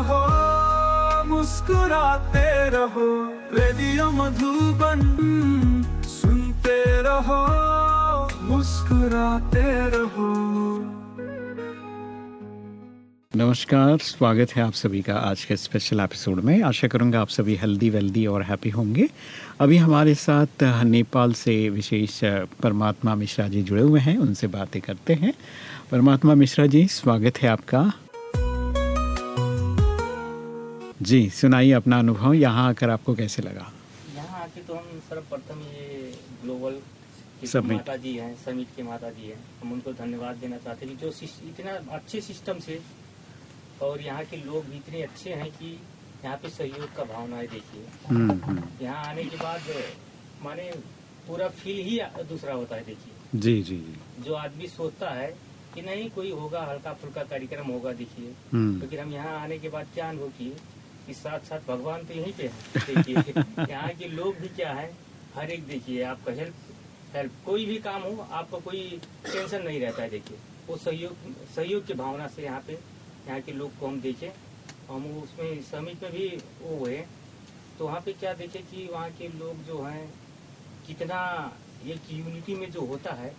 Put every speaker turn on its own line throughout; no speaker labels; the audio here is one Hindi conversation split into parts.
रहो, मुस्कुराते रहो, रेडियो मधुबन सुनते रहो, मुस्कुराते रहो।
नमस्कार, स्वागत है आप सभी का आज के स्पेशल एपिसोड में। आशा करूँगा आप सभी हेल्दी वेल्दी और हैप्पी होंगे। अभी हमारे साथ नेपाल से विशेष परमात्मा मिश्रा जी जुड़े हुए हैं। उनसे बातें करते हैं। परमात्मा मिश्रा जी, स्वागत है आपका। जी सुनाइए अपना अनुभव यहाँ आकर आपको कैसे लगा?
यहाँ आके तो हम सर्वप्रथम ये ग्लोबल माता जी हैं समिट के माता जी हैं। हम उनको धन्यवाद देना चाहते हैं कि जो इतना अच्छे सिस्टम से और यहाँ के लोग भी इतने अच्छे हैं कि यहाँ पे सहयोग का भावना है देखिए।
हम्म, हम्म,
यहाँ आने के बाद माने पूरा फील ही दूसरा होता है देखिए।
जी जी जी।
जो आदमी सोचता है कि नहीं कोई होगा हल्का फुल्का कार्यक्रम होगा देखिए।
हम्म,
लेकिन हम यहाँ आने के बाद क्या अनुभव किए? कि साथ साथ भगवान तो यहीं पे है। देखिए यहाँ के लोग भी क्या है? हर एक देखिए आपका हेल्प हेल्प कोई भी काम हो आपको कोई टेंशन नहीं रहता है देखिए। वो सहयोग सहयोग की भावना से यहाँ पे यहाँ के लोग को हम देखे। हम उसमें समिट में भी वो हुए तो वहाँ पे क्या देखे कि वहाँ के लोग जो हैं कितना एक यूनिटी में जो होता है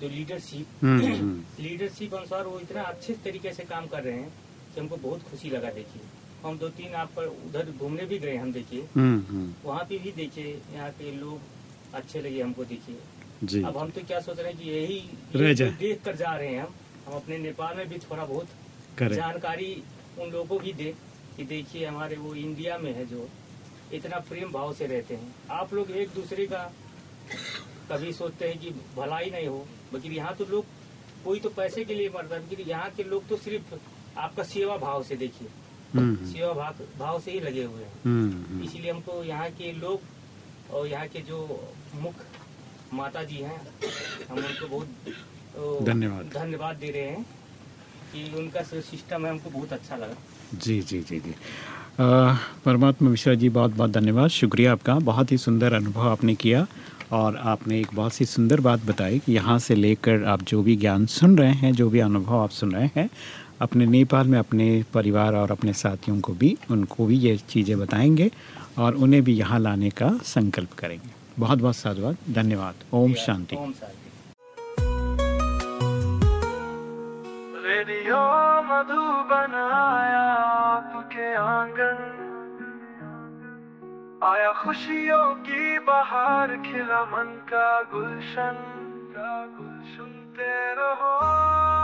जो लीडरशिप
हम्म, हम्म,
लीडरशिप अनुसार वो इतना अच्छे तरीके से काम कर रहे हैं कि हमको बहुत खुशी लगा देखिए। हम दो तीन आप पर उधर घूमने भी गए हम देखिए।
हम्म, हम्म,
वहाँ पे भी देखिए यहाँ के लोग अच्छे लगे हमको देखिए। अब हम तो क्या सोच रहे हैं कि यही देख कर जा रहे हैं हम। हम अपने नेपाल में भी थोड़ा बहुत जानकारी उन लोगों को भी दे कि देखिए हमारे वो इंडिया में है जो इतना प्रेम भाव से रहते हैं। आप लोग एक दूसरे का कभी सोचते हैं कि भलाई नहीं हो लेकिन यहाँ तो लोग कोई तो पैसे के लिए मरता है लेकिन यहाँ के लोग तो सिर्फ़ आपका सेवा भाव से देखिए। सेवा भाव भाव से ही लगे हुए हैं।
हम्म, हम्म,
इसीलिए हमको यहाँ के लोग और यहाँ के जो मुख्य माता जी हैं हम उनको बहुत
धन्यवाद।
धन्यवाद दे रहे हैं कि उनका सिस्टम है हमको बहुत अच्छा लगा।
जी जी जी जी। परमात्मा मिश्रा जी बहुत बहुत धन्यवाद। शुक्रिया आपका। बहुत ही सुंदर अनुभव आपने किया और आपने एक बहुत सी सुंदर बात बताई कि यहाँ से लेकर आप जो भी ज्ञान सुन रहे हैं जो भी अनुभव आप सुन रहे हैं अपने नेपाल में अपने परिवार और अपने साथियों को भी उनको भी ये चीज़ें बताएँगे और उन्हें भी यहाँ लाने का संकल्प करेंगे। बहुत बहुत साधुवाद। धन्यवाद। ओम शांति।
रेडियो मधुबन आया आपके आँगन आया खुशियों की बहार खिला मन का गुलशन। का गुल सुनते रहो।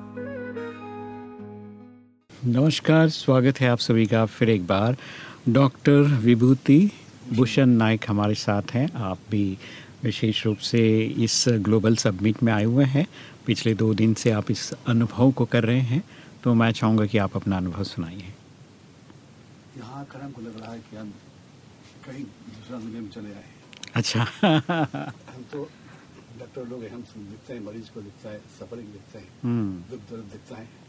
नमस्कार स्वागत है आप सभी का फिर एक बार। डॉक्टर विभूति भूषण नाइक हमारे साथ हैं। आप भी विशेष रूप से इस ग्लोबल सबमिट में आए हुए हैं। पिछले दो दिन से आप इस अनुभव को कर रहे हैं तो मैं चाहूँगा कि आप अपना अनुभव सुनाइए।
यहाँ आकर हमको लग रहा है कि हम कहीं दूसरा दुनिया में चले आए
अच्छा।
हम तो डॉक्टर लोग हम दिखते हैं मरीज़ को दिखता है सफरिंग दिखते हैं
हम्म,
दुख दर्द दिखता है।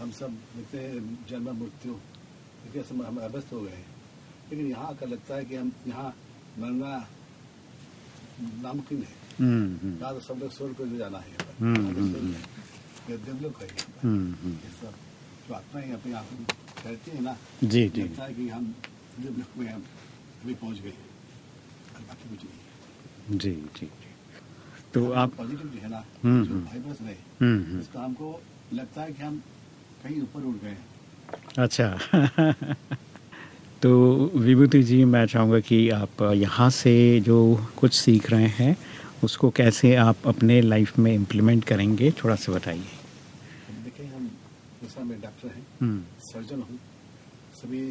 हम सब दिखते हैं जन्म मृत्यु देखिए हम अभ्यस्त हो गए हैं। लेकिन यहाँ आकर लगता है कि हम यहाँ मरना नामुमकिन है।
हम्म, हम्म,
यहाँ तो सब लोग स्वर्ग को जाना है। यहाँ पर।
हम्म।
ये देवलोक है। सब जो आत्मा है अपने आप कहती है ना
जी जी।
लगता है कि हम देवलोक में हम अभी पहुँच गए और बाकी कुछ नहीं
जी जी तो आप
पॉजिटिव जो है ना जो
हम्म।
वाइब्रेशन है
हम्म, हम्म,
इसका हमको लगता है कि हम कहीं ऊपर उड़ गए।
अच्छा। तो विभूति जी मैं चाहूँगा कि आप यहाँ से जो कुछ सीख रहे हैं उसको कैसे आप अपने लाइफ में इम्प्लीमेंट करेंगे थोड़ा सा बताइए।
देखिए हम जैसा मैं डॉक्टर हैं
हम्म,
सर्जन हूँ। सभी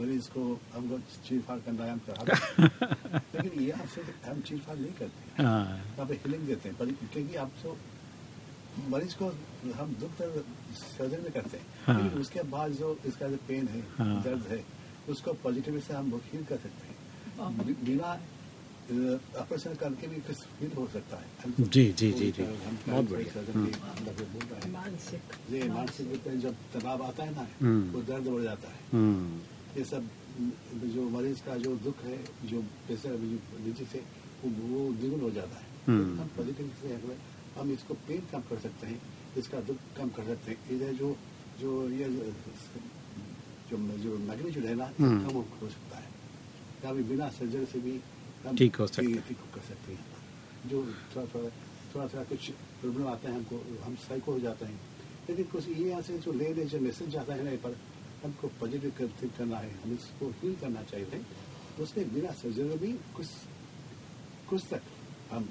मरीज़ को हमको चीर फाड़ करना हम लेकिन ये आपसे हम चीर फाड़ नहीं करते। हैं।
हाँ
यहाँ पे देते हैं पर क्योंकि आप तो मरीज़ को हम दुख दर्द सर्जन में करते हैं
हाँ।
लेकिन उसके बाद जो इसका जो पेन है
हाँ।
दर्द है उसको पॉजिटिव से हम हील कर सकते हैं बिना ऑपरेशन करके भी कुछ हील हो सकता है
जी, जी, जी, जी। बहुत बढ़िया।
हैं
मानसिक
ये मानसिक रूप में जब तनाव आता है ना
हम्म।
वो दर्द बढ़ जाता है
हम्म,
ये सब जो मरीज़ का जो दुख है जो प्रेशर नीचे से वो, वो द्विगुण हो जाता है
हम्म।
हम पॉजिटिव से हम इसको पेन कम कर सकते हैं इसका दुख कम कर सकते हैं। इधर जो जो ये जो जो मैग्नीट्यूड है ना
हम्म।
कम हो- हो सकता है। कभी बिना सर्जरी से भी हम
ठीक हो सकता है।
ठीक कर सकते हैं। जो थोड़ा थोड़ा थोड़ा थोड़ा कुछ प्रॉब्लम आता है हमको हम साइको हो जाते हैं। लेकिन कुछ ये यहाँ से जो ले ले जो मैसेज जाता है ना पर हमको पॉजिटिव थिंक करना है हम इसको हील करना चाहिए उसमें बिना सर्जरी भी कुछ कुछ तक हम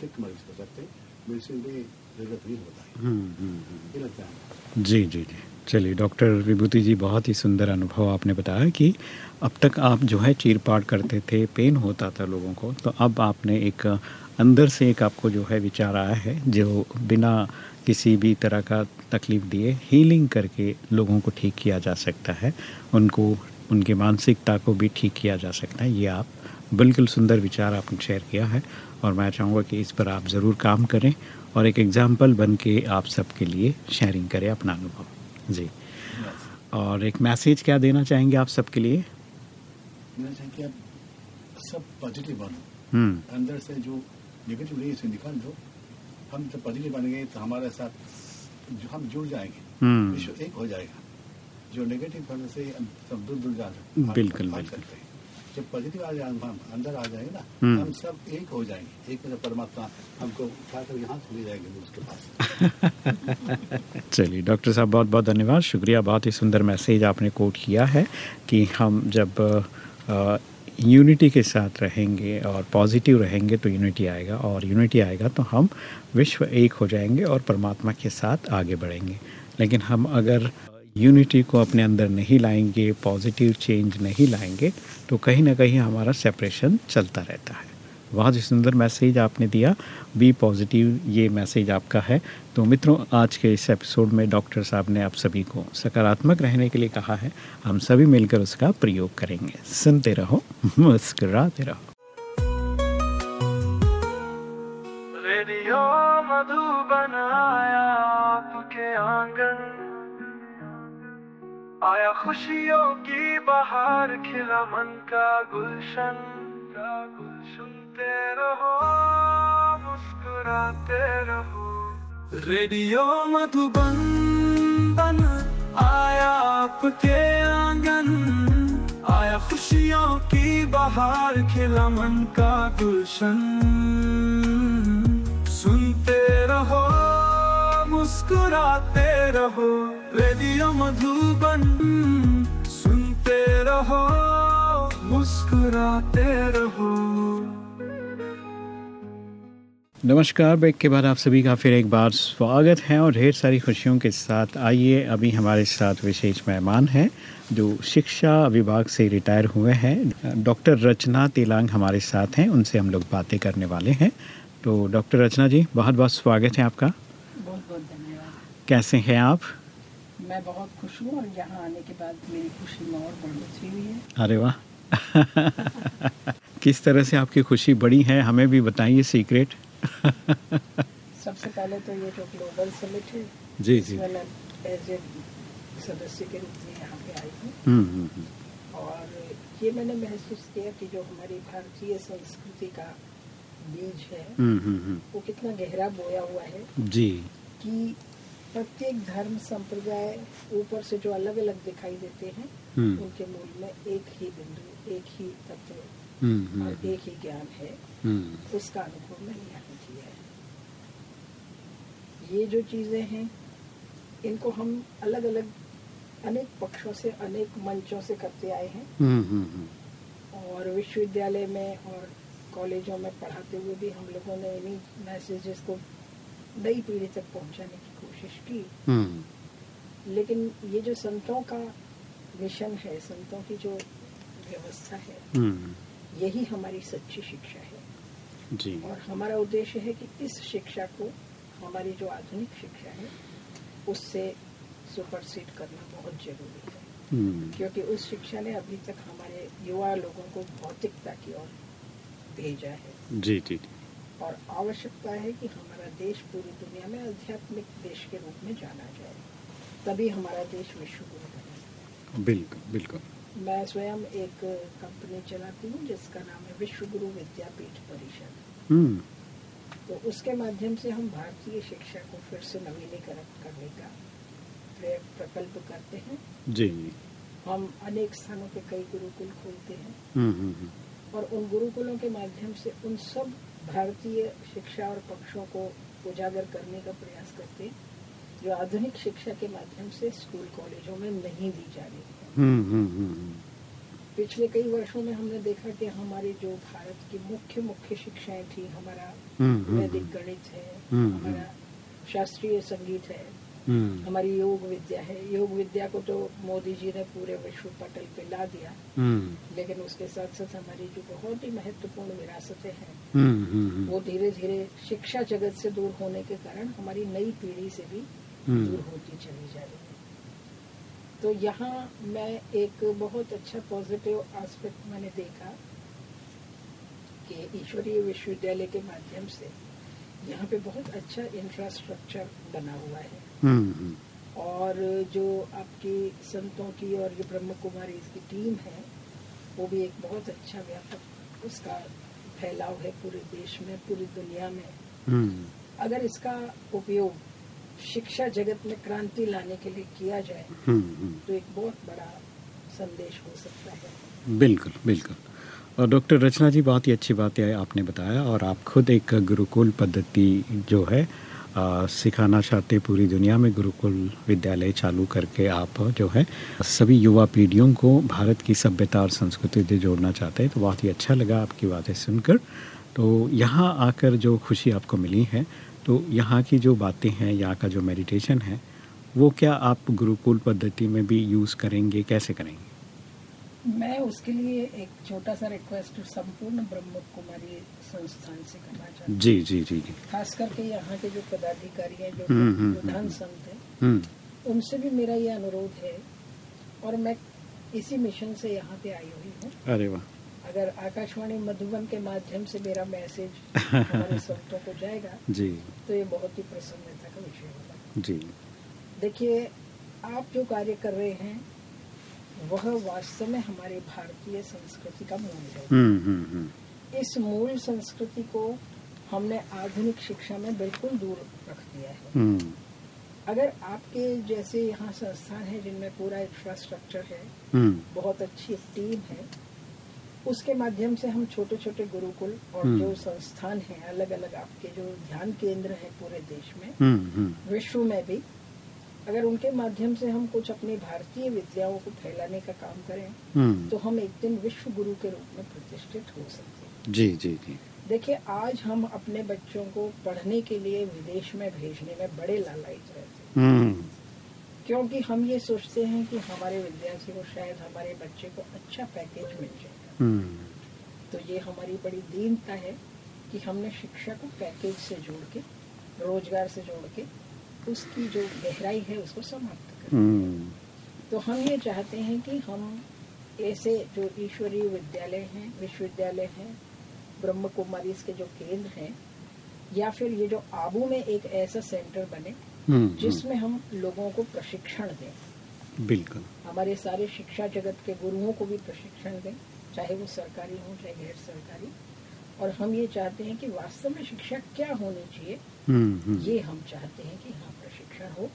ठीक मरीज़ कर सकते हैं। मेडिसिन में ज़रूरत नहीं होता है।
हम्म, हम्म, हम्म।
लगता है।
जी जी जी। चलिए डॉक्टर विभूति जी बहुत ही सुंदर अनुभव आपने बताया कि अब तक आप जो है चीरपाट करते थे पेन होता था लोगों को तो अब आपने एक अंदर से एक आपको जो है विचार आया है जो बिना किसी भी तरह का तकलीफ़ दिए हीलिंग करके लोगों को ठीक किया जा सकता है उनको उनकी मानसिकता को भी ठीक किया जा सकता है ये आप बिल्कुल सुंदर विचार आपने शेयर किया है और मैं चाहूँगा कि इस पर आप ज़रूर काम करें और एक एग्ज़ाम्पल बन के आप सबके लिए शेयरिंग करें अपना अनुभव। जी। और एक मैसेज क्या देना चाहेंगे आप सबके लिए?
सब पॉजिटिव बनो।
हम्म।
अंदर से जो नेगेटिव नहीं इसे निकाल दो। हम जब पॉजिटिव बनेंगे तो हमारे साथ जो हम जुड़ जाएँगे।
हम्म।
विश्व एक हो जाएगा। जो नेगेटिव होने से हम सब दूर दूर जा
बिल्कुल, बिल्कुल।
जब पॉजिटिव आ जाए हम अंदर आ जाएँगे ना
हम्म।
हम सब एक हो जाएँगे। एक परमात्मा हमको उठाकर यहाँ से ले जाएँगे उसके पास।
चलिए डॉक्टर साहब बहुत बहुत धन्यवाद। शुक्रिया बहुत ही सुंदर मैसेज आपने कोट किया है कि हम जब यूनिटी के साथ रहेंगे और पॉजिटिव रहेंगे तो यूनिटी आएगा और यूनिटी आएगा तो हम विश्व एक हो जाएँगे और परमात्मा के साथ आगे बढ़ेंगे। लेकिन हम अगर यूनिटी को अपने अंदर नहीं लाएँगे पॉजिटिव चेंज नहीं लाएँगे तो कहीं ना कहीं हमारा सेपरेशन चलता रहता है। बहुत ही सुंदर मैसेज आपने दिया। बी पॉजिटिव ये मैसेज आपका है। तो मित्रों, आज के इस एपिसोड में डॉक्टर साहब ने आप सभी को सकारात्मक रहने के लिए कहा है। हम सभी मिलकर उसका प्रयोग करेंगे। सुनते रहो, मुस्कुराते रहो।
रेडियो मधुबन आया आपके आँगन आया खुशियों की बहार, खिला मन का गुलशन। का गुल सुनते रहो, मुस्कुराते रहो। रेडियो मधुबन बन आया आपके आँगन। आया खुशियों की बहार, खिला मन का गुलशन। सुनते रहो, मुस्कुराते रहो। रेडियो मधुबन सुनते रहो मुस्कुराते रहो।
नमस्कार ब्रेक के बाद आप सभी का फिर एक बार स्वागत है और ढेर सारी खुशियों के साथ आइए। अभी हमारे साथ विशेष मेहमान हैं जो शिक्षा विभाग से रिटायर हुए हैं। डॉक्टर रचना तिलांग हमारे साथ हैं उनसे हम लोग बातें करने वाले हैं। तो डॉक्टर रचना जी बहुत बहुत स्वागत है आपका।
बहुत बहुत धन्यवाद।
कैसे हैं आप?
मैं बहुत खुश हूँ और यहाँ आने के बाद मेरी खुशी में और बढ़ोतरी हुई है।
अरे वाह। किस तरह से आपकी खुशी बड़ी है हमें भी बताइए सीक्रेट।
सबसे पहले तो ये जो ग्लोबल समिट है
जी जी।
एज ए सदस्य के रूप में यहाँ पे आई हूँ।
हम्म हम्म, हम्म।
और ये मैंने महसूस किया कि जो हमारी भारतीय संस्कृति का बीज है वो कितना गहरा बोया हुआ है
जी।
कि प्रत्येक धर्म संप्रदाय ऊपर से जो अलग अलग दिखाई देते हैं
हम्म।
उनके मूल में एक ही बिंदु एक ही तत्व
हम्म हम्म
और एक ही ज्ञान है। उसका अनुभव मैंने यहाँ किया है। ये जो चीज़ें हैं इनको हम अलग अलग अनेक पक्षों से अनेक मंचों से करते आए हैं। और विश्वविद्यालय में और कॉलेजों में पढ़ाते हुए भी हम लोगों ने इन्हीं मैसेजेस को नई पीढ़ी तक पहुँचाने की कोशिश की
हम्म।
लेकिन ये जो संतों का मिशन है संतों की जो व्यवस्था है
हम्म।
यही हमारी सच्ची शिक्षा है।
जी।
और हमारा उद्देश्य है कि इस शिक्षा को हमारी जो आधुनिक शिक्षा है उससे सुपरसीड करना बहुत ज़रूरी है।
हम्म।
क्योंकि उस शिक्षा ने अभी तक हमारे युवा लोगों को भौतिकता की ओर भेजा है।
जी जी जी।
और आवश्यकता है कि हमारा देश पूरी दुनिया में आध्यात्मिक देश के रूप में जाना जाए। तभी हमारा देश विश्व गुरु बने।
बिल्कुल बिल्कुल।
मैं स्वयं एक कंपनी चलाती हूँ जिसका नाम है विश्व गुरु विद्यापीठ परिषद।
हम्म।
तो उसके माध्यम से हम भारतीय शिक्षा को फिर से नवीनीकरण करने का प्रकल्प करते हैं।
जी।
हम अनेक स्थानों पे कई गुरुकुल खोलते हैं।
हम्म हम्म हम्म।
और उन गुरुकुलों के माध्यम से उन सब भारतीय शिक्षा और पक्षों को उजागर करने का प्रयास करते जो आधुनिक शिक्षा के माध्यम से स्कूल कॉलेजों में नहीं दी जा रही
हम्म हम्म हम्म
पिछले कई वर्षों में हमने देखा कि हमारे जो भारत की मुख्य मुख्य शिक्षाएँ थी हमारा वैदिक। गणित है हमारा शास्त्रीय संगीत है हमारी योग विद्या है। योग विद्या को तो मोदी जी ने पूरे विश्व पटल पे ला दिया।
हम्म।
लेकिन उसके साथ साथ हमारी जो बहुत ही महत्वपूर्ण विरासतें हैं
हम्म हम्म
वो धीरे धीरे शिक्षा जगत से दूर होने के कारण हमारी नई पीढ़ी से भी
हम्म।
दूर होती चली जा रही है। तो यहाँ मैं एक बहुत अच्छा पॉजिटिव एस्पेक्ट मैंने देखा कि ईश्वरीय विश्वविद्यालय के माध्यम से यहाँ पे बहुत अच्छा इंफ्रास्ट्रक्चर बना हुआ है।
हम्म हम्म
और जो आपकी संतों की और जो ब्रह्म कुमारी इसकी टीम है वो भी एक बहुत अच्छा व्यापक उसका फैलाव है पूरे देश में पूरी दुनिया में।
हम्म।
अगर इसका उपयोग शिक्षा जगत में क्रांति लाने के लिए किया जाए
हम्म। हम्म
तो एक बहुत बड़ा संदेश हो सकता है।
बिल्कुल बिल्कुल। और डॉक्टर रचना जी बहुत ही अच्छी बात है आपने बताया और आप खुद एक गुरुकुल पद्धति जो है सिखाना चाहते पूरी दुनिया में, गुरुकुल विद्यालय चालू करके आप जो है, सभी युवा पीढ़ियों को भारत की सभ्यता और संस्कृति से जोड़ना चाहते हैं तो बहुत ही अच्छा लगा आपकी बातें सुनकर। तो यहाँ आकर जो खुशी आपको मिली है तो यहाँ की जो बातें हैं, यहाँ का जो मेडिटेशन है, वो क्या आप गुरुकुल पद्धति में भी यूज़ करेंगे, कैसे करेंगे?
मैं उसके लिए एक छोटा सा रिक्वेस्ट संपूर्ण ब्रह्म कुमारी संस्थान से करना चाहती
जी जी जी।
खास करके यहाँ के जो पदाधिकारी हैं जो
हम्म, हम्म,
प्रधान
हम्म।
संत हैं उनसे भी मेरा ये अनुरोध है और मैं इसी मिशन से यहाँ पे आई हुई हूँ।
अरे वाह।
अगर आकाशवाणी मधुबन के माध्यम से मेरा मैसेज हमारे संतों को जाएगा
जी।
तो ये बहुत ही प्रसन्नता का विषय होगा।
जी।
देखिए आप जो कार्य कर रहे हैं वह वास्तव में हमारे भारतीय संस्कृति का मूल है।
हम्म हम्म हम्म।
इस मूल संस्कृति को हमने आधुनिक शिक्षा में बिल्कुल दूर रख दिया है।
हम्म।
अगर आपके जैसे यहाँ संस्थान है जिनमें पूरा इंफ्रास्ट्रक्चर है
हम्म।
बहुत अच्छी टीम है उसके माध्यम से हम छोटे छोटे गुरुकुल और
हम्म।
जो संस्थान है अलग अलग आपके जो ध्यान केंद्र है पूरे देश में विश्व में भी अगर उनके माध्यम से हम कुछ अपनी भारतीय विद्याओं को फैलाने का काम करें तो हम एक दिन विश्व गुरु के रूप में प्रतिष्ठित हो सकते हैं।
जी जी जी।
देखिए आज हम अपने बच्चों को पढ़ने के लिए विदेश में भेजने में बड़े लालायित रहते हैं।
हम्म।
क्योंकि हम ये सोचते हैं कि हमारे विद्यार्थी को शायद हमारे बच्चे को अच्छा पैकेज मिल जाएगा
हम्म।
तो ये हमारी बड़ी दीनता है कि हमने शिक्षा को पैकेज से जोड़ के रोज़गार से जोड़ के उसकी जो गहराई है उसको समाप्त करें
हम्म।
तो हम ये चाहते हैं कि हम ऐसे जो ईश्वरीय विद्यालय हैं विश्वविद्यालय हैं ब्रह्म कुमारी के जो केंद्र हैं या फिर ये जो आबू में एक ऐसा सेंटर बने
हम्म।
जिसमें हम लोगों को प्रशिक्षण दें।
बिल्कुल।
हमारे सारे शिक्षा जगत के गुरुओं को भी प्रशिक्षण दें चाहे वो सरकारी हो चाहे गैर सरकारी। और हम ये चाहते हैं कि वास्तव में शिक्षा क्या होनी चाहिए
हम्म हम्म।
ये हम चाहते हैं कि यहाँ प्रशिक्षण हो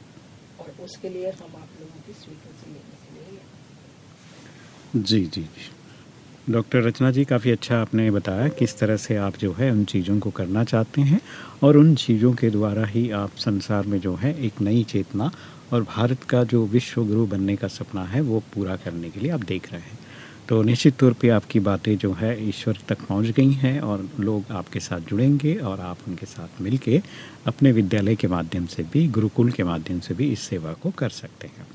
और उसके लिए हम आप लोगों की स्वीकृति लेने के लिए।
जी जी जी। डॉक्टर रचना जी, काफ़ी अच्छा आपने बताया किस तरह से आप जो है उन चीज़ों को करना चाहते हैं और उन चीज़ों के द्वारा ही आप संसार में जो है एक नई चेतना और भारत का जो विश्व गुरु बनने का सपना है, वो पूरा करने के लिए आप देख रहे हैं। तो निश्चित तौर पे आपकी बातें जो है ईश्वर तक पहुँच गई हैं और लोग आपके साथ जुड़ेंगे और आप उनके साथ मिलके अपने विद्यालय के माध्यम से भी, गुरुकुल के माध्यम से भी इस सेवा को कर सकते हैं।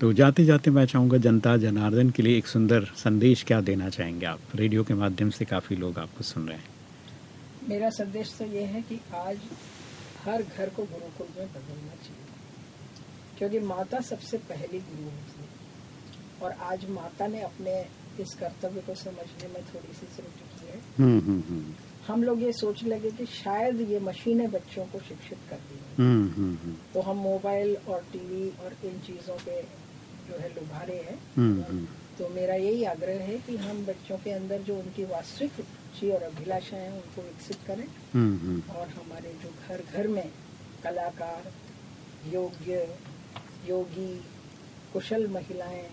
तो जाते जाते मैं चाहूँगा जनता जनार्दन के लिए एक सुंदर संदेश क्या देना चाहेंगे आप? रेडियो के माध्यम से काफ़ी लोग आपको सुन रहे हैं।
मेरा संदेश तो ये है कि आज हर घर को गुरुकुल में बदलना चाहिए। क्योंकि माता सबसे पहली गुरु होती है। और आज माता ने अपने इस कर्तव्य को समझने में थोड़ी सी त्रुटि की है।
हम्म हम्म हम्म।
हम लोग ये सोच लगे कि शायद ये मशीनें बच्चों को शिक्षित कर दी तो हम मोबाइल और टीवी और इन चीज़ों के जो है लुभारे हैं।
हम्म, हम्म,
तो मेरा यही आग्रह है कि हम बच्चों के अंदर जो उनकी वास्तविक रुचि और अभिलाषाएँ हैं उनको विकसित करें।
हम्म,
और हमारे जो घर घर में कलाकार योग्य योगी कुशल महिलाएँ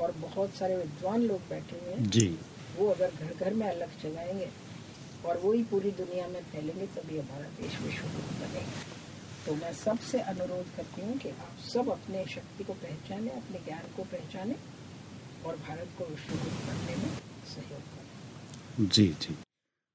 और बहुत सारे विद्वान लोग बैठे हुए हैं
जी।
वो अगर घर घर में अलग चलाएँगे और वो ही पूरी दुनिया में फैलेंगे तभी हमारा देश विश्व गुरु बनेगा। तो मैं सबसे अनुरोध करती हूँ कि आप सब अपने शक्ति को पहचानें, अपने ज्ञान को पहचानें और भारत को विश्व गुरु बनने में सहयोग करें।
जी जी।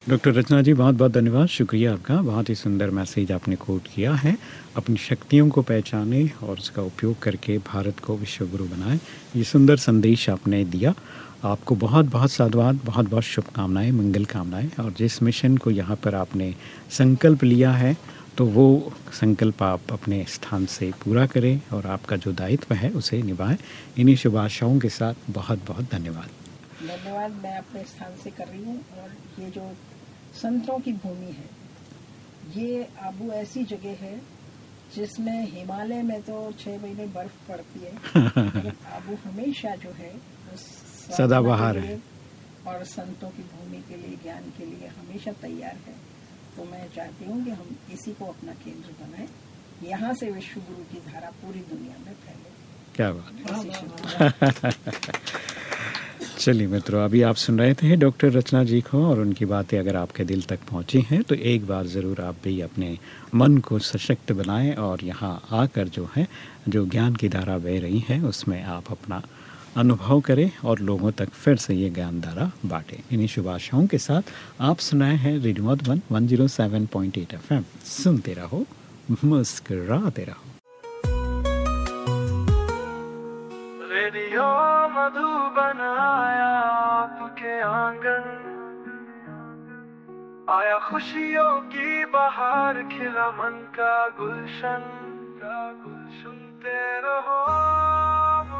डॉक्टर रचना जी, बहुत बहुत धन्यवाद। शुक्रिया आपका। बहुत ही सुंदर मैसेज आपने कोट किया है। अपनी शक्तियों को पहचाने और उसका उपयोग करके भारत को विश्व गुरु बनाए। ये सुंदर संदेश आपने दिया। आपको बहुत बहुत साधुवाद, बहुत बहुत शुभकामनाएँ, मंगल कामनाएँ। और जिस मिशन को यहाँ पर आपने संकल्प लिया है तो वो संकल्प आप अपने स्थान से पूरा करें और आपका जो दायित्व है उसे निभाएँ। इन्हीं शुभ आशाओं के साथ बहुत बहुत धन्यवाद।
धन्यवाद मैं अपने स्थान से कर रही हूँ और ये जो संतों की भूमि है ये आबू ऐसी जगह है जिसमें हिमालय में तो छह महीने बर्फ़ पड़ती है आबू हमेशा जो है
सदाबहार है।
और संतों की भूमि के लिए ज्ञान के लिए हमेशा तैयार है। तो मैं चाहती हूँ कि हम इसी को अपना केंद्र बनाएँ। यहाँ से विश्व गुरु की धारा पूरी दुनिया में फैले।
क्या बात है।
ऐसी शुभकामनाएँ।
चलिए मित्रों अभी आप सुन रहे थे डॉक्टर रचना जी को और उनकी बातें अगर आपके दिल तक पहुँची हैं तो एक बार ज़रूर आप भी अपने मन को सशक्त बनाएँ और यहाँ आकर जो है जो ज्ञान की धारा बह रही है उसमें आप अपना अनुभव करें और लोगों तक फिर से ये ज्ञान धारा बांटें। इन्हीं शुभ आशाओं के साथ आप सुनाए हैं radio Madhuban one zero seven point eight F M सुनते रहो, मुस्कराते रहो।
रेडियो मधुबन आया आपके आँगन। आया खुशियों की बहार, खिला मन का गुलशन। का गुल सुनते रहो।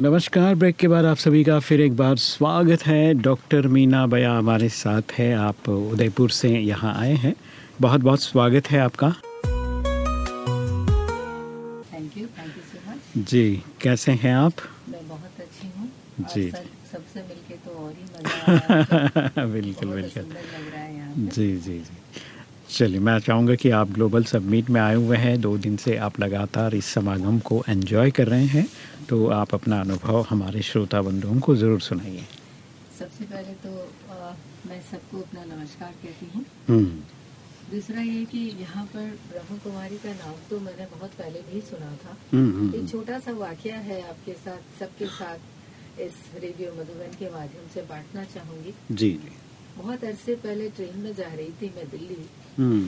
नमस्कार ब्रेक के बाद आप सभी का फिर एक बार स्वागत है। डॉक्टर मीना बया हमारे साथ है। आप उदयपुर से यहाँ आए हैं। बहुत बहुत स्वागत है आपका।
Thank you thank you so much
ji कैसे हैं आप?
मैं बहुत अच्छी हूँ।
जी।
सबसे मिलके तो और ही मज़ा
बिल्कुल बिल्कुल।
लग रहा है
जी जी जी। चलिए मैं चाहूँगा कि आप ग्लोबल सबमिट में आए हुए हैं। दो दिन से आप लगातार इस समागम को एंजॉय कर रहे हैं। तो आप अपना अनुभव हमारे श्रोता बंधुओं को ज़रूर सुनाइए।
सबसे पहले तो अ, मैं सबको अपना नमस्कार कहती हूँ।
हम्म,
दूसरा ये कि यहाँ पर ब्रह्म कुमारी का नाम तो मैंने बहुत पहले भी सुना था।
हम्म, हम्म,
एक छोटा सा वाक्य है आपके साथ सबके साथ इस रेडियो मधुबन के माध्यम से बांटना चाहूँगी।
जी जी।
बहुत अरसे पहले ट्रेन में जा रही थी मैं दिल्ली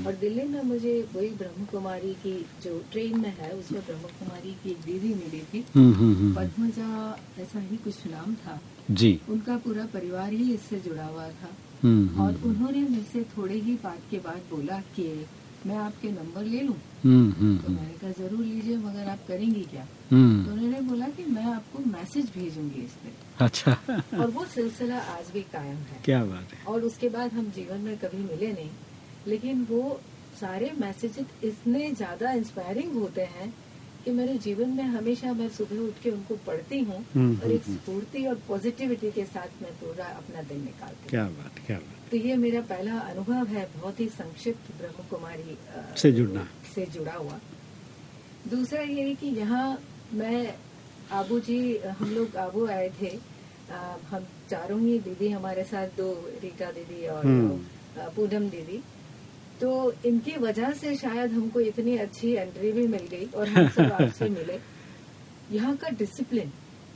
और दिल्ली में मुझे वही ब्रह्म कुमारी की जो ट्रेन में है उसमें ब्रह्म कुमारी की एक दीदी मिली थी।
हम्म, हम्म, हम्म,
पद्मजा ऐसा ही कुछ नाम था।
जी।
उनका पूरा परिवार ही इससे जुड़ा हुआ था।
हम्म,
और
हम्म,
उन्होंने मुझसे थोड़े ही बात के बाद बोला कि मैं आपके नंबर ले लूँ।
हम्म, हम्म,
तो मैंने कहा ज़रूर लीजिए मगर आप करेंगी क्या?
हम्म,
तो उन्होंने बोला कि मैं आपको मैसेज भेजूँगी इस पे।
अच्छा।
और वो सिलसिला आज भी कायम है।
क्या बात है।
और उसके बाद हम जीवन में कभी मिले नहीं। लेकिन वो सारे मैसेजेस इतने ज़्यादा इंस्पायरिंग होते हैं कि मेरे जीवन में हमेशा मैं सुबह उठ के उनको पढ़ती हूँ
हम्म,
और एक
हम्म,
स्फूर्ति और पॉजिटिविटी के साथ मैं पूरा अपना दिन निकालती हूँ।
क्या बात क्या बात।
तो ये मेरा पहला अनुभव है बहुत ही संक्षिप्त ब्रह्म कुमारी
से जुड़ना।
से जुड़ा हुआ। दूसरा ये है कि यहाँ मैं आबू जी हम लोग आबू आए थे। हम चारों ही दीदी हमारे साथ दो रीटा दीदी और
हम्म।
पूनम दीदी। तो इनकी वजह से शायद हमको इतनी अच्छी एंट्री भी मिल गई और हम सब आपसे मिले। यहाँ का डिसिप्लिन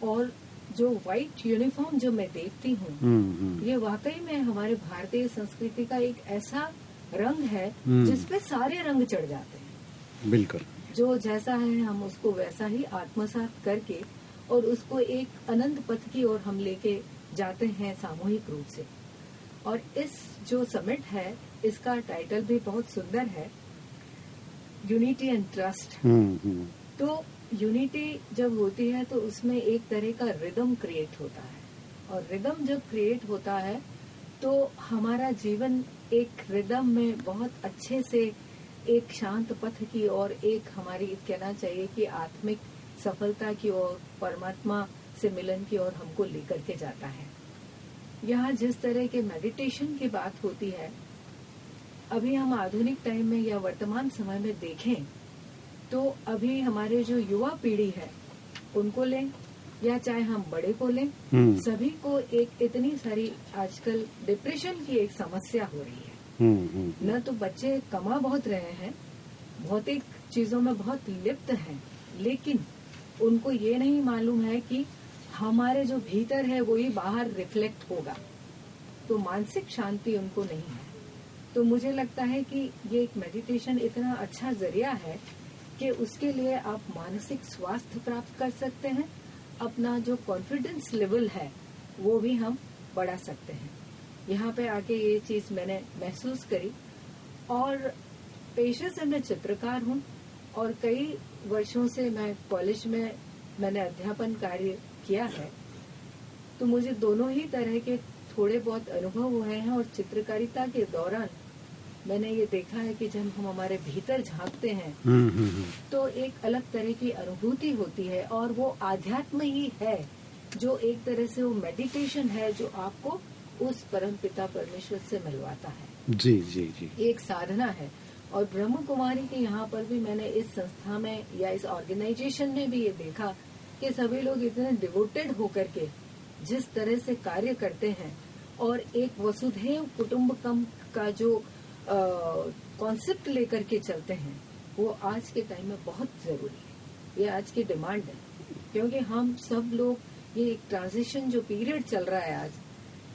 और जो व्हाइट यूनिफॉर्म जो मैं देखती हूँ
हम्म, हम्म,
ये वाकई में हमारे भारतीय संस्कृति का एक ऐसा रंग है
हम्म।
जिसपे सारे रंग चढ़ जाते हैं।
बिल्कुल।
जो जैसा है हम उसको वैसा ही आत्मसात करके और उसको एक अनंत पथ की ओर हम लेके जाते हैं सामूहिक रूप से। और इस जो समिट है इसका टाइटल भी बहुत सुंदर है यूनिटी एंड ट्रस्ट तो यूनिटी जब होती है तो उसमें एक तरह का रिदम क्रिएट होता है। और रिदम जब क्रिएट होता है तो हमारा जीवन एक रिदम में बहुत अच्छे से एक शांत पथ की और एक हमारी कहना चाहिए कि आत्मिक सफलता की ओर परमात्मा से मिलन की ओर हमको लेकर के जाता है। यहाँ जिस तरह के मेडिटेशन की बात होती है अभी हम आधुनिक टाइम में या वर्तमान समय में देखें तो अभी हमारे जो युवा पीढ़ी है उनको लें या चाहे हम बड़े को लें
हम्म,
सभी को एक इतनी सारी आजकल डिप्रेशन की एक समस्या हो रही है।
हम्म, हम्म,
न तो बच्चे कमा बहुत रहे हैं भौतिक चीज़ों में बहुत लिप्त हैं लेकिन उनको ये नहीं मालूम है कि हमारे जो भीतर है वो ही बाहर रिफ्लेक्ट होगा। तो मानसिक शांति उनको नहीं है। तो मुझे लगता है कि ये एक मेडिटेशन इतना अच्छा ज़रिया है कि उसके लिए आप मानसिक स्वास्थ्य प्राप्त कर सकते हैं, अपना जो कॉन्फिडेंस लेवल है, वो भी हम बढ़ा सकते हैं। यहाँ पे आके ये चीज़ मैंने महसूस करी और पेशे से मैं चित्रकार हूँ और कई वर्षों से मैं कॉलेज में मैंने अध्यापन कार्य किया है। तो मुझे दोनों ही तरह के थोड़े बहुत अनुभव हुए हैं और चित्रकारिता के दौरान मैंने ये देखा है कि जब हम हमारे भीतर झांकते हैं
हम्म, हम्म, हम्म,
तो एक अलग तरह की अनुभूति होती है और वो आध्यात्म ही है जो एक तरह से वो मेडिटेशन है जो आपको उस परम पिता परमेश्वर से मिलवाता है।
जी जी जी।
एक साधना है। और ब्रह्म कुमारी के यहाँ पर भी मैंने इस संस्था में या इस ऑर्गेनाइजेशन में भी ये देखा कि सभी लोग इतने डिवोटेड होकर के जिस तरह से कार्य करते हैं और एक वसुधैव कुटुम्बकम का जो कॉन्सेप्ट लेकर के चलते हैं वो आज के टाइम में बहुत ज़रूरी है। ये आज की डिमांड है। क्योंकि हम सब लोग ये एक ट्रांजिशन जो पीरियड चल रहा है आज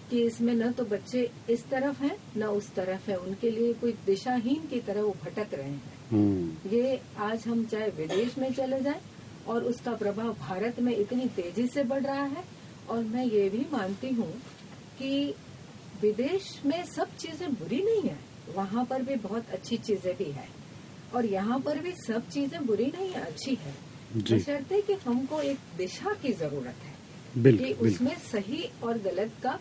कि इसमें न तो बच्चे इस तरफ़ हैं न उस तरफ़ है। उनके लिए कोई दिशाहीन की तरह वो भटक रहे हैं।
हम्म,
ये आज हम चाहे विदेश में चले जाएँ और उसका प्रभाव भारत में इतनी तेज़ी से बढ़ रहा है। और मैं ये भी मानती हूँ कि विदेश में सब चीज़ें बुरी नहीं है। वहाँ पर भी बहुत अच्छी चीज़ें भी है। और यहाँ पर भी सब चीज़ें बुरी नहीं है अच्छी है। बशर्ते कि हमको एक दिशा की ज़रूरत है कि उसमें सही और गलत का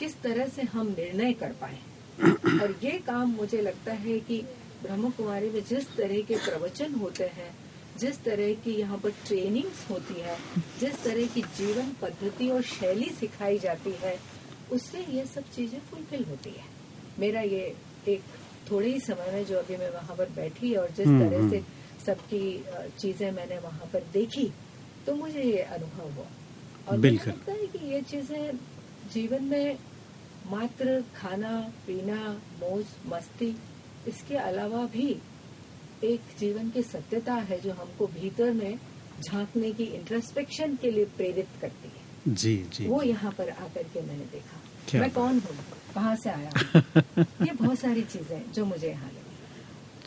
किस तरह से हम निर्णय कर पाए। और ये काम मुझे लगता है कि ब्रह्म कुमारी में जिस तरह के प्रवचन होते हैं जिस तरह की यहाँ पर ट्रेनिंग्स होती है जिस तरह की जीवन पद्धति और शैली सिखाई जाती है उससे ये सब चीज़ें फुलफिल होती है। मेरा ये एक थोड़े ही समय में जो अभी मैं वहाँ पर बैठी और जिस
हम्म,
तरह से
हम्म।
सबकी चीज़ें मैंने वहाँ पर देखी तो मुझे ये अनुभव हुआ। और मुझे लगता है कि ये चीज़ें जीवन में मात्र खाना पीना मौज मस्ती इसके अलावा भी एक जीवन की सत्यता है जो हमको भीतर में झांकने की इंट्रोस्पेक्शन के लिए प्रेरित करती है।
जी जी।
वो यहाँ पर आकर के मैंने देखा।
क्या
मैं कौन हूँ? कहाँ से आया ये बहुत सारी चीज़ें जो मुझे यहाँ लगी।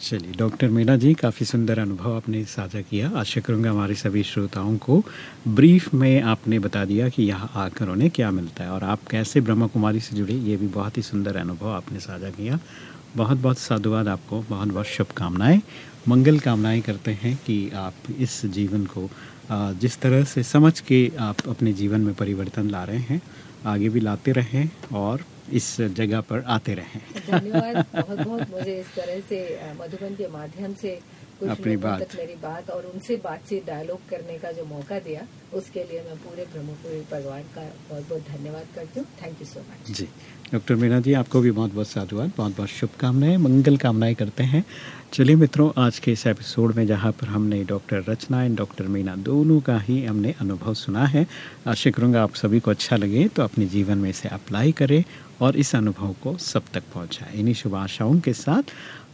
चलिए डॉक्टर मीना जी काफ़ी सुंदर अनुभव आपने साझा किया। आशा करूँगा हमारे सभी श्रोताओं को ब्रीफ में आपने बता दिया कि यहाँ आकर उन्हें क्या मिलता है। और आप कैसे ब्रह्मा कुमारी से जुड़े ये भी बहुत ही सुंदर अनुभव आपने साझा किया। बहुत बहुत साधुवाद आपको बहुत बहुत शुभकामनाएँ। मंगल कामनाएँ करते हैं कि आप इस जीवन को जिस तरह से समझ के आप अपने जीवन में परिवर्तन ला रहे हैं आगे भी लाते रहें और इस जगह पर आते रहें।
धन्यवाद। बहुत बहुत मुझे इस तरह से मधुबन के माध्यम से
अपनी बात।
तक मेरी बात और उनसे बातचीत डायलॉग करने का जो मौका दिया उसके लिए मैं पूरे ब्रह्मपुरी परिवार का बहुत बहुत धन्यवाद करती हूँ। Thank you so much
ji. Doctor Meena ji आपको भी बहुत बहुत साधुवाद बहुत बहुत शुभकामनाएँ मंगल कामनाएँ करते हैं। चलिए मित्रों आज के इस एपिसोड में जहाँ पर हमने doctor Rachna and doctor Meena दोनों का ही हमने अनुभव सुना है आशा करूँगा आप सभी को अच्छा लगे तो अपने जीवन में इसे अप्लाई करें और इस अनुभव को सब तक पहुँचाए। इन्हीं शुभ आशाओं के साथ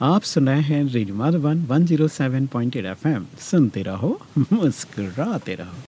आप सुनाए हैं radio Madhuban one zero seven point eight F M सुनते रहो, मुस्कुराते रहो।